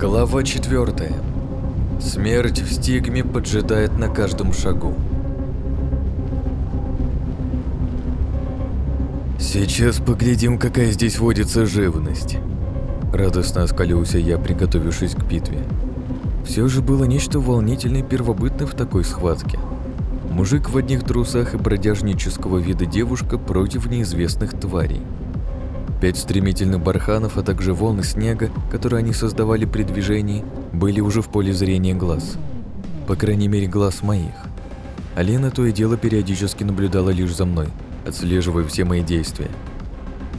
Глава четвертая. Смерть в стигме поджидает на каждом шагу. Сейчас поглядим, какая здесь водится живность. Радостно оскалился я, приготовившись к битве. Все же было нечто волнительное и первобытное в такой схватке. Мужик в одних трусах и бродяжнического вида девушка против неизвестных тварей. Пять стремительных барханов, а также волны снега, которые они создавали при движении, были уже в поле зрения глаз. По крайней мере, глаз моих. Алена то и дело периодически наблюдала лишь за мной, отслеживая все мои действия.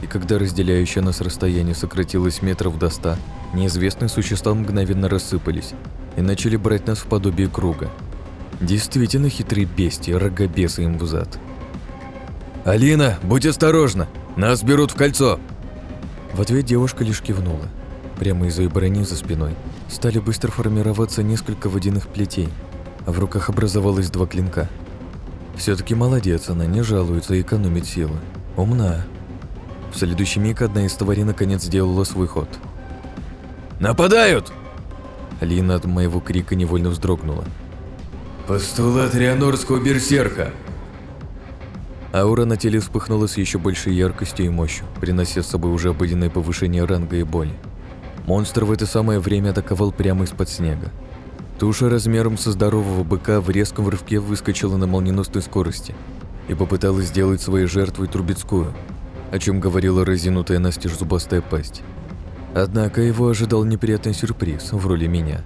И когда разделяющее нас расстояние сократилось метров до ста, неизвестные существа мгновенно рассыпались и начали брать нас в подобие круга. Действительно хитрые бестии, рогобесы им в. «Алина, будь осторожна! Нас берут в кольцо!» В ответ девушка лишь кивнула. Прямо из-за брони за спиной стали быстро формироваться несколько водяных плетей, а в руках образовалось два клинка. все таки молодец, она не жалуется и экономит силы. Умна. В следующий миг одна из тварей наконец сделала свой ход. «Нападают!» Алина от моего крика невольно вздрогнула. «Постулат Рианорского берсерка!» Аура на теле вспыхнула с еще большей яркостью и мощью, принося с собой уже обыденное повышение ранга и боли. Монстр в это самое время атаковал прямо из-под снега. Туша размером со здорового быка в резком рывке выскочила на молниеносной скорости и попыталась сделать своей жертвой Трубецкую, о чем говорила разинутая настежь зубастая пасть. Однако его ожидал неприятный сюрприз в роли меня.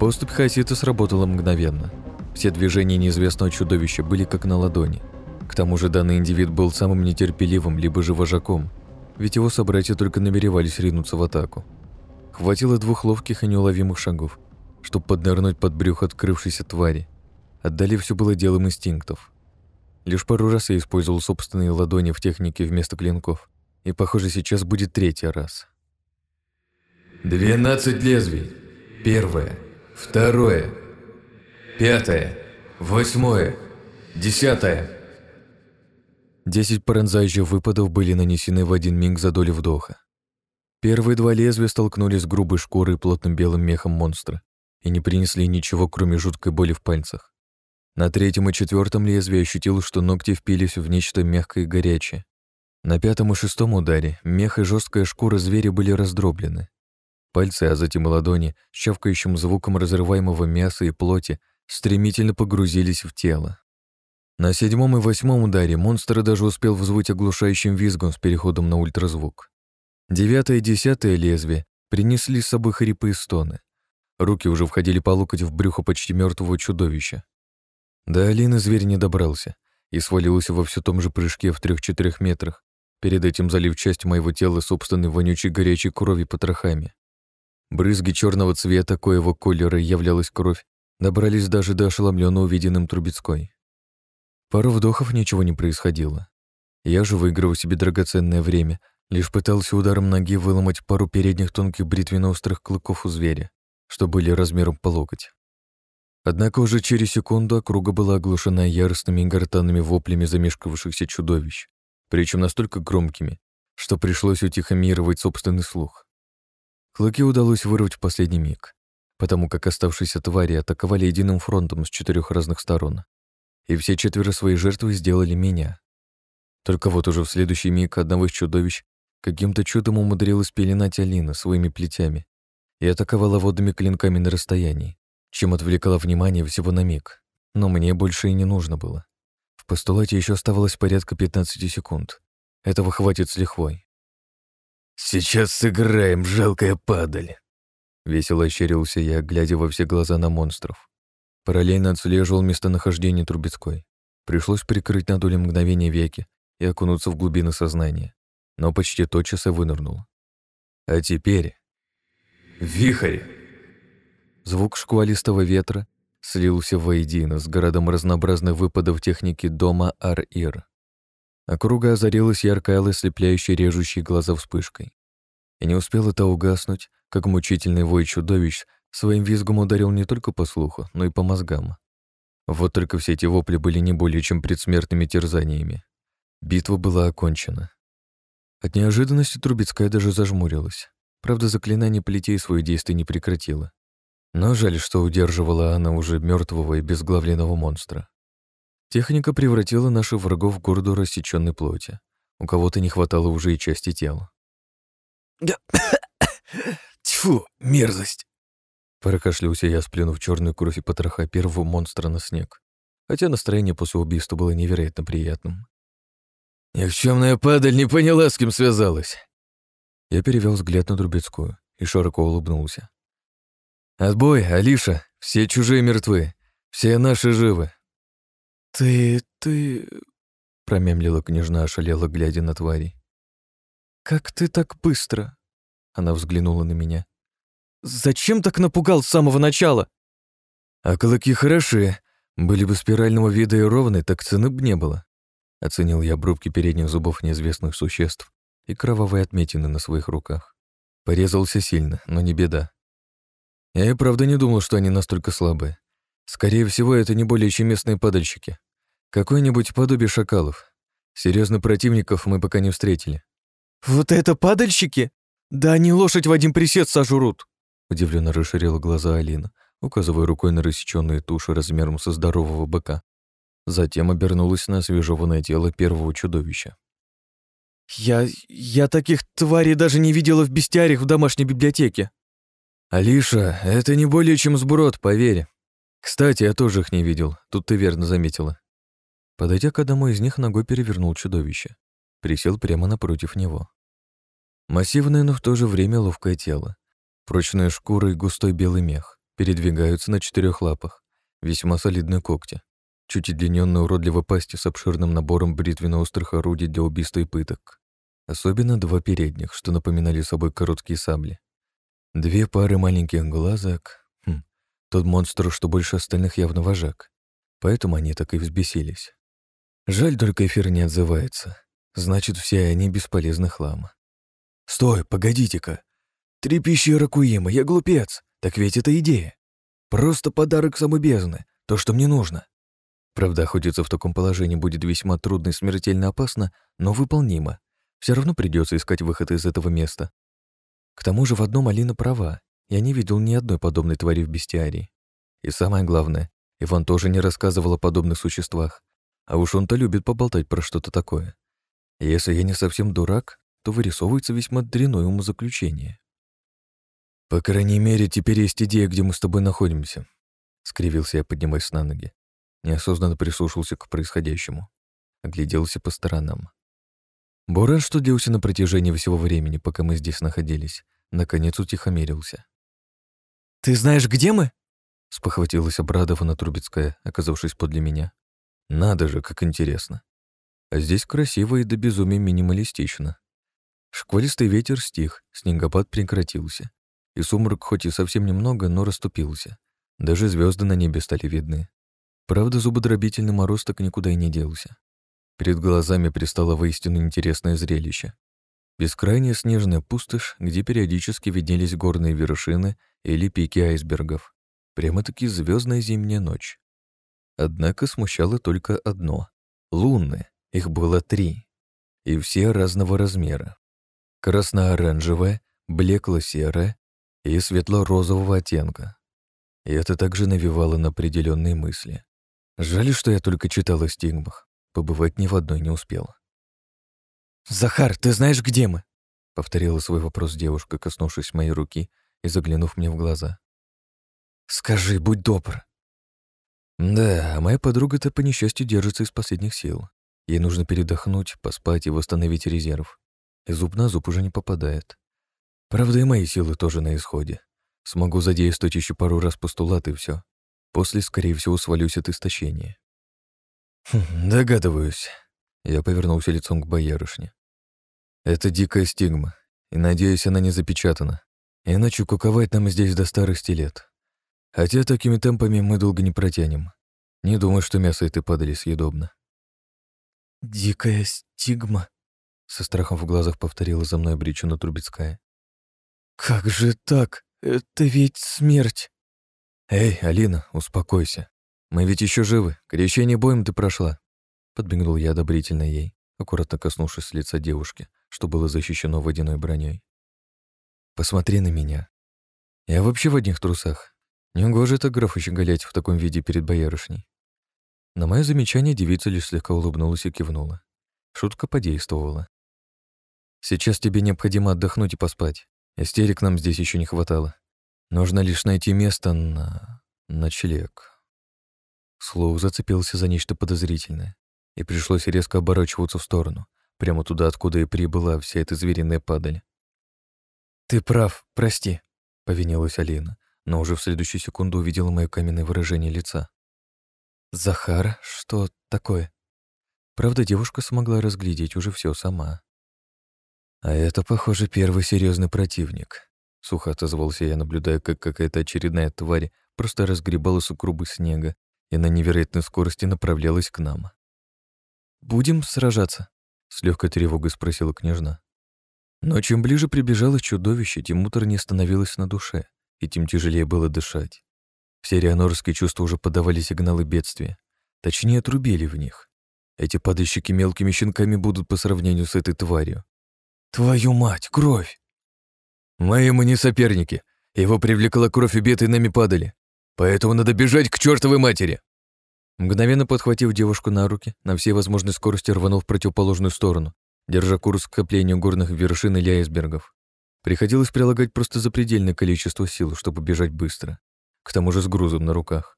Поступь Хасита сработала мгновенно. Все движения неизвестного чудовища были как на ладони – к тому же данный индивид был самым нетерпеливым, либо же вожаком, ведь его собратья только намеревались ринуться в атаку. Хватило двух ловких и неуловимых шагов, чтобы поднырнуть под брюх открывшейся твари. Отдали все было делом инстинктов. Лишь пару раз я использовал собственные ладони в технике вместо клинков, и, похоже, сейчас будет третий раз. «Двенадцать лезвий. Первое. Второе. Пятое. Восьмое. Десятое». Десять пронзающих выпадов были нанесены в один миг за долю вдоха. Первые два лезвия столкнулись с грубой шкурой и плотным белым мехом монстра и не принесли ничего, кроме жуткой боли в пальцах. На третьем и четвертом лезвии ощутил, что ногти впились в нечто мягкое и горячее. На пятом и шестом ударе мех и жесткая шкура зверя были раздроблены. Пальцы, а затем и ладони, с чавкающим звуком разрываемого мяса и плоти, стремительно погрузились в тело. На седьмом и восьмом ударе монстр даже успел взвыть оглушающим визгом с переходом на ультразвук. Девятое и десятое лезвие принесли с собой хрипы и стоны. Руки уже входили по локоть в брюхо почти мертвого чудовища. До Алины зверь не добрался и свалился во все том же прыжке в трех-четырех метрах, перед этим залив часть моего тела собственной вонючей горячей крови потрохами. Брызги черного цвета, коего колера являлась кровь, добрались даже до ошеломленно увиденным Трубецкой. Пару вдохов ничего не происходило. Я же выигрывал себе драгоценное время, лишь пытался ударом ноги выломать пару передних тонких бритвенно-острых клыков у зверя, что были размером по локоть. Однако уже через секунду округа была оглушена яростными и гортанными воплями замешкавшихся чудовищ, причем настолько громкими, что пришлось утихомировать собственный слух. Клыки удалось вырвать в последний миг, потому как оставшиеся твари атаковали единым фронтом с четырех разных сторон и все четверо своей жертвы сделали меня. Только вот уже в следующий миг одного из чудовищ каким-то чудом умудрилась пеленать Алина своими плетями и атаковала водными клинками на расстоянии, чем отвлекала внимание всего на миг. Но мне больше и не нужно было. В постулате еще оставалось порядка 15 секунд. Этого хватит с лихвой. «Сейчас сыграем, жалкая падаль!» Весело ощерился я, глядя во все глаза на монстров. Параллельно отслеживал местонахождение Трубецкой. Пришлось прикрыть на долю мгновения веки и окунуться в глубины сознания, но почти тотчас и вынырнул. А теперь... Вихрь! Звук шквалистого ветра слился воедино с городом разнообразных выпадов техники дома Ар-Ир. Округа озарилась яркой алой слепляющей режущей глаза вспышкой. И не успел это угаснуть, как мучительный вой чудовищ Своим визгом ударил не только по слуху, но и по мозгам. Вот только все эти вопли были не более чем предсмертными терзаниями. Битва была окончена. От неожиданности Трубецкая даже зажмурилась. Правда, заклинание плетей свое действие не прекратило. Но жаль, что удерживала она уже мертвого и безглавленного монстра. Техника превратила наших врагов в горду рассеченной плоти. У кого-то не хватало уже и части тела. Тьфу, мерзость! Прокашлялся я, сплюнув черную кровь и потроха первого монстра на снег. Хотя настроение после убийства было невероятно приятным. «Никчемная падаль не поняла, с кем связалась!» Я перевел взгляд на Трубецкую и широко улыбнулся. «Отбой, Алиша, все чужие мертвы, все наши живы». «Ты... ты...» — промямлила княжна, ошалела, глядя на твари. «Как ты так быстро?» — она взглянула на меня. «Зачем так напугал с самого начала?» «А клыки хороши. Были бы спирального вида и ровны, так цены б не было». Оценил я обрубки передних зубов неизвестных существ и кровавые отметины на своих руках. Порезался сильно, но не беда. Я и правда не думал, что они настолько слабые. Скорее всего, это не более чем местные падальщики. Какое-нибудь подобие шакалов. Серьезных противников мы пока не встретили. «Вот это падальщики? Да они лошадь в один присед сожрут!» Удивленно расширила глаза Алина, указывая рукой на рассеченные туши размером со здорового быка. Затем обернулась на освежеванное тело первого чудовища. «Я... я таких тварей даже не видела в бестиариях в домашней библиотеке». «Алиша, это не более чем сброд, поверь. Кстати, я тоже их не видел, тут ты верно заметила». Подойдя к одному из них, ногой перевернул чудовище. Присел прямо напротив него. Массивное, но в то же время ловкое тело. Прочная шкура и густой белый мех. Передвигаются на четырех лапах. Весьма солидные когти чуть удлиненной уродливой пасти с обширным набором бритвенно-острых орудий для убийства и пыток. Особенно два передних, что напоминали собой короткие сабли. Две пары маленьких глазок. Хм, тот монстр, что больше остальных, явно вожак. Поэтому они так и взбесились. Жаль, только эфир не отзывается. Значит, все они бесполезны хлам. «Стой, погодите-ка! Три пещеры Куима, я глупец! Так ведь это идея! Просто подарок самой бездны, то, что мне нужно!» Правда, охотиться в таком положении будет весьма трудно и смертельно опасно, но выполнимо. Все равно придется искать выход из этого места. К тому же в одном Алина права. Я не видел ни одной подобной твари в бестиарии. И самое главное, Иван тоже не рассказывал о подобных существах. А уж он-то любит поболтать про что-то такое. Если я не совсем дурак, то вырисовывается весьма дряное умозаключение. «По крайней мере, теперь есть идея, где мы с тобой находимся», — скривился я, поднимаясь на ноги неосознанно прислушался к происходящему. Огляделся по сторонам. Буран, что делся на протяжении всего времени, пока мы здесь находились, наконец утихомирился. «Ты знаешь, где мы?» — спохватилась обрадованно Трубецкая, оказавшись подле меня. «Надо же, как интересно. А здесь красиво и до безумия минималистично. Шквалистый ветер стих, снегопад прекратился, и сумрак хоть и совсем немного, но расступился. Даже звезды на небе стали видны. Правда, зубодробительный мороз так никуда и не делся. Перед глазами пристало воистину интересное зрелище. Бескрайняя снежная пустошь, где периодически виднелись горные вершины или пики айсбергов. Прямо-таки звездная зимняя ночь. Однако смущало только одно. Луны. Их было три. И все разного размера. Красно-оранжевая, блекло-серая и светло-розового оттенка. И это также навевало на определенные мысли. Жаль, что я только читал о стигмах. Побывать ни в одной не успел. «Захар, ты знаешь, где мы?» — повторила свой вопрос девушка, коснувшись моей руки и заглянув мне в глаза. «Скажи, будь добр». Да, а моя подруга-то по несчастью держится из последних сил. Ей нужно передохнуть, поспать и восстановить резерв. И зуб на зуб уже не попадает. Правда, и мои силы тоже на исходе. Смогу задействовать еще пару раз постулат и все. После, скорее всего, свалюсь от истощения. Хм, догадываюсь. Я повернулся лицом к боярышне. Это дикая стигма, и, надеюсь, она не запечатана. Иначе куковать нам здесь до старости лет. Хотя такими темпами мы долго не протянем. Не думаю, что мясо этой падали съедобно. «Дикая стигма», — со страхом в глазах повторила за мной обреченно Трубецкая. «Как же так? Это ведь смерть!» «Эй, Алина, успокойся. Мы ведь еще живы. Крещение боем ты прошла». Подбегнул я одобрительно ей, аккуратно коснувшись лица девушки, что было защищено водяной броней. Посмотри на меня. Я вообще в одних трусах. Негоже так графу щеголять в таком виде перед боярышней. На мое замечание девица лишь слегка улыбнулась и кивнула. Шутка подействовала. Сейчас тебе необходимо отдохнуть и поспать. Истерик нам здесь еще не хватало. Нужно лишь найти место на... ночлег. Слоу зацепился за нечто подозрительное, и пришлось резко оборачиваться в сторону, прямо туда, откуда и прибыла вся эта звериная падаль. «Ты прав, прости», — повинилась Алина, но уже в следующую секунду увидела мое каменное выражение лица. «Захар, что такое?» Правда, девушка смогла разглядеть уже все сама. «А это, похоже, первый серьезный противник», — сухо отозвался я, наблюдая, как какая-то очередная тварь просто разгребала сукрубы снега и на невероятной скорости направлялась к нам. «Будем сражаться?» — с легкой тревогой спросила княжна. Но чем ближе прибежало чудовище, тем муторнее становилось на душе, и тем тяжелее было дышать. Все рианорские чувства уже подавали сигналы бедствия. Точнее, трубили в них. Эти падальщики мелкими щенками будут по сравнению с этой тварью. Твою мать, кровь! Мы не соперники. Его привлекла кровь беты нами падали. Поэтому надо бежать к чертовой матери. Мгновенно подхватив девушку на руки, на всей возможной скорости рванул в противоположную сторону, держа курс к скоплению горных вершин или айсбергов. Приходилось прилагать просто запредельное количество сил, чтобы бежать быстро. К тому же с грузом на руках.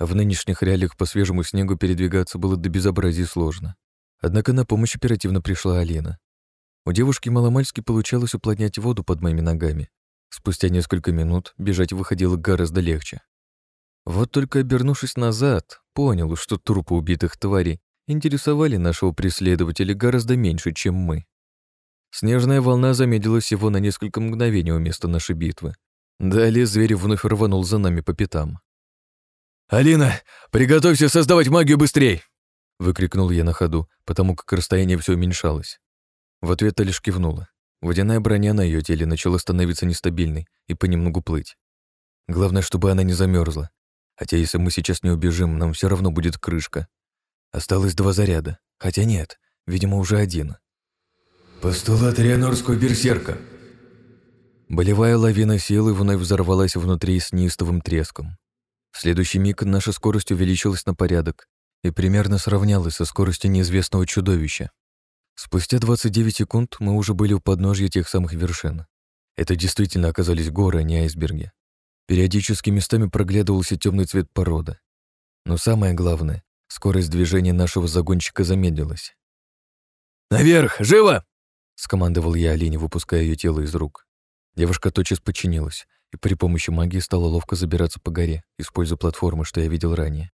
В нынешних реалиях по свежему снегу передвигаться было до безобразия сложно. Однако на помощь оперативно пришла Алина. У девушки маломальски получалось уплотнять воду под моими ногами. Спустя несколько минут бежать выходило гораздо легче. Вот только обернувшись назад, понял, что трупы убитых тварей интересовали нашего преследователя гораздо меньше, чем мы. Снежная волна замедлилась всего на несколько мгновений у места нашей битвы. Далее зверь вновь рванул за нами по пятам. «Алина, приготовься создавать магию быстрей!» выкрикнул я на ходу, потому как расстояние все уменьшалось. В ответ-то лишь кивнула. Водяная броня на ее теле начала становиться нестабильной и понемногу плыть. Главное, чтобы она не замерзла. Хотя если мы сейчас не убежим, нам все равно будет крышка. Осталось два заряда. Хотя нет, видимо, уже один. «Постулат Рианорского берсерка!» Болевая лавина силы вновь взорвалась внутри с неистовым треском. В следующий миг наша скорость увеличилась на порядок и примерно сравнялась со скоростью неизвестного чудовища. Спустя 29 секунд мы уже были у подножья тех самых вершин. Это действительно оказались горы, а не айсберги. Периодически местами проглядывался темный цвет породы. Но самое главное, скорость движения нашего загонщика замедлилась. «Наверх! Живо!» — скомандовал я Алине, выпуская ее тело из рук. Девушка тотчас подчинилась и при помощи магии стала ловко забираться по горе, используя платформы, что я видел ранее.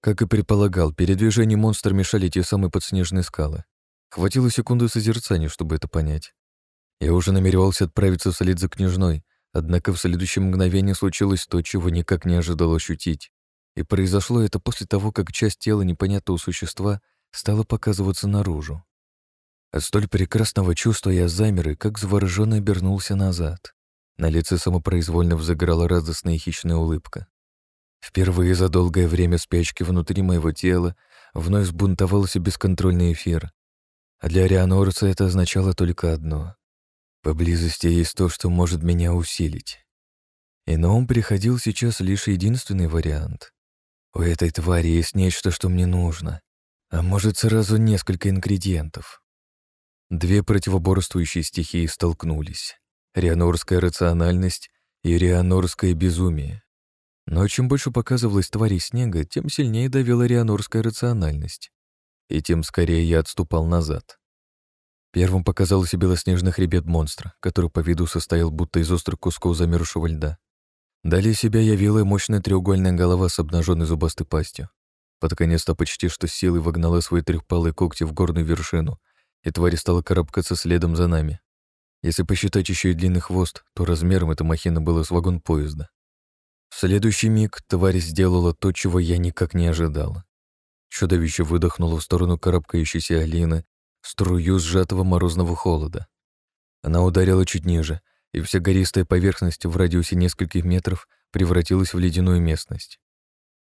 Как и предполагал, передвижению монстра мешали те самые подснежные скалы. Хватило секунды созерцания, чтобы это понять. Я уже намеревался отправиться вслед за княжной, однако в следующее мгновение случилось то, чего никак не ожидал ощутить. И произошло это после того, как часть тела непонятного существа стала показываться наружу. От столь прекрасного чувства я замер и как завороженно обернулся назад. На лице самопроизвольно взыграла радостная хищная улыбка. Впервые за долгое время спячки внутри моего тела вновь сбунтовался бесконтрольный эфир, а для Рианорца это означало только одно. Поблизости есть то, что может меня усилить. И на ум приходил сейчас лишь единственный вариант. У этой твари есть нечто, что мне нужно. А может, сразу несколько ингредиентов. Две противоборствующие стихии столкнулись. Рианорская рациональность и рианорское безумие. Но чем больше показывалось тварей снега, тем сильнее давила рианорская рациональность и тем скорее я отступал назад. Первым показался белоснежный хребет монстра, который по виду состоял будто из острых кусков замерзшего льда. Далее себя явила мощная треугольная голова с обнаженной зубастой пастью. Под конец-то почти что силой вогнала свои трехпалые когти в горную вершину, и тварь стала карабкаться следом за нами. Если посчитать еще и длинный хвост, то размером эта махина была с вагон поезда. В следующий миг тварь сделала то, чего я никак не ожидала. Чудовище выдохнуло в сторону карабкающейся Алины струю сжатого морозного холода. Она ударила чуть ниже, и вся гористая поверхность в радиусе нескольких метров превратилась в ледяную местность.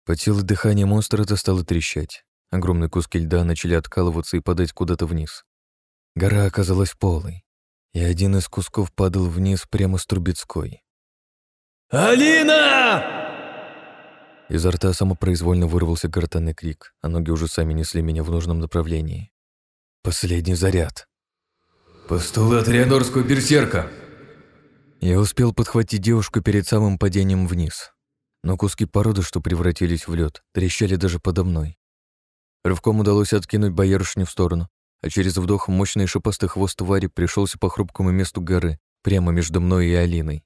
Под силой дыхания монстра это стало трещать. Огромные куски льда начали откалываться и падать куда-то вниз. Гора оказалась полой. и один из кусков падал вниз прямо с Трубецкой. «Алина!» Изо рта самопроизвольно вырвался гортанный крик, а ноги уже сами несли меня в нужном направлении. Последний заряд. «Постулат Рианорского берсерка!» Я успел подхватить девушку перед самым падением вниз, но куски породы, что превратились в лед, трещали даже подо мной. Рывком удалось откинуть боярышню в сторону, а через вдох мощный шипастый хвост твари пришелся по хрупкому месту горы, прямо между мной и Алиной.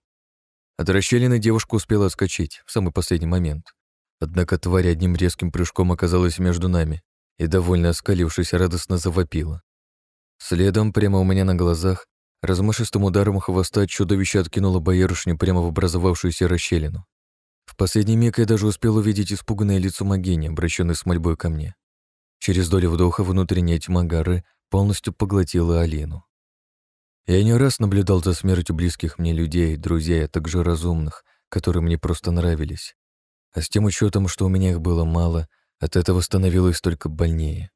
От расщелины девушка успела отскочить в самый последний момент. Однако тварь одним резким прыжком оказалась между нами и, довольно оскалившись, радостно завопила. Следом, прямо у меня на глазах, размашистым ударом хвоста чудовище откинуло боярышню прямо в образовавшуюся расщелину. В последний миг я даже успел увидеть испуганное лицо Магини, обращенное с мольбой ко мне. Через долю вдоха внутренняя тьма горы полностью поглотила Алину. Я не раз наблюдал за смертью близких мне людей, друзей, а также разумных, которые мне просто нравились. А с тем учетом, что у меня их было мало, от этого становилось только больнее.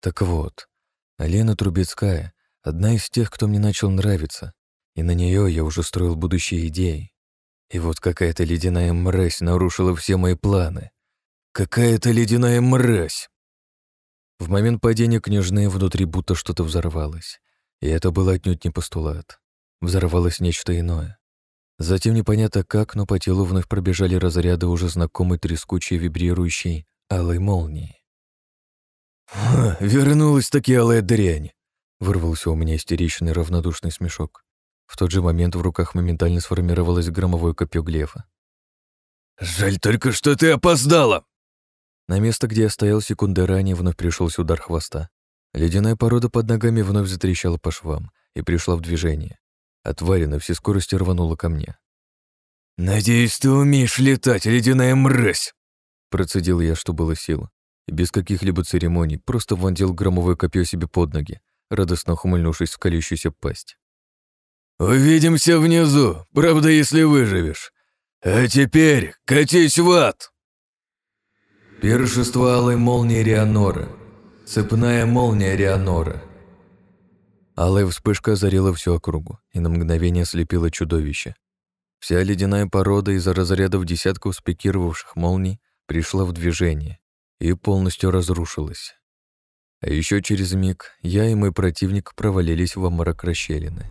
Так вот, Алена Трубецкая — одна из тех, кто мне начал нравиться, и на нее я уже строил будущие идеи. И вот какая-то ледяная мразь нарушила все мои планы. Какая-то ледяная мразь! В момент падения княжны внутри будто что-то взорвалось. И это было отнюдь не постулат. Взорвалось нечто иное. Затем непонятно как, но по телу вновь пробежали разряды уже знакомой трескучей вибрирующей алой молнии. «Вернулась-таки алая дрянь!» Вырвался у меня истеричный равнодушный смешок. В тот же момент в руках моментально сформировалось громовое копье Глефа. «Жаль только, что ты опоздала!» На место, где я стоял секунды ранее, вновь пришелся удар хвоста. Ледяная порода под ногами вновь затрещала по швам и пришла в движение. На всей скорости рванула ко мне. «Надеюсь, ты умеешь летать, ледяная мразь!» Процедил я, что было сил, и без каких-либо церемоний просто вонзил громовое копье себе под ноги, радостно ухмыльнувшись в колющуюся пасть. «Увидимся внизу, правда, если выживешь. А теперь катись в ад!» Пиршество алой молнии Рианора. Цепная молния Рианора. Алая вспышка озарила всю округу и на мгновение ослепила чудовище. Вся ледяная порода из-за разрядов десятков спикировавших молний пришла в движение и полностью разрушилась. А еще через миг я и мой противник провалились в мрак расщелины.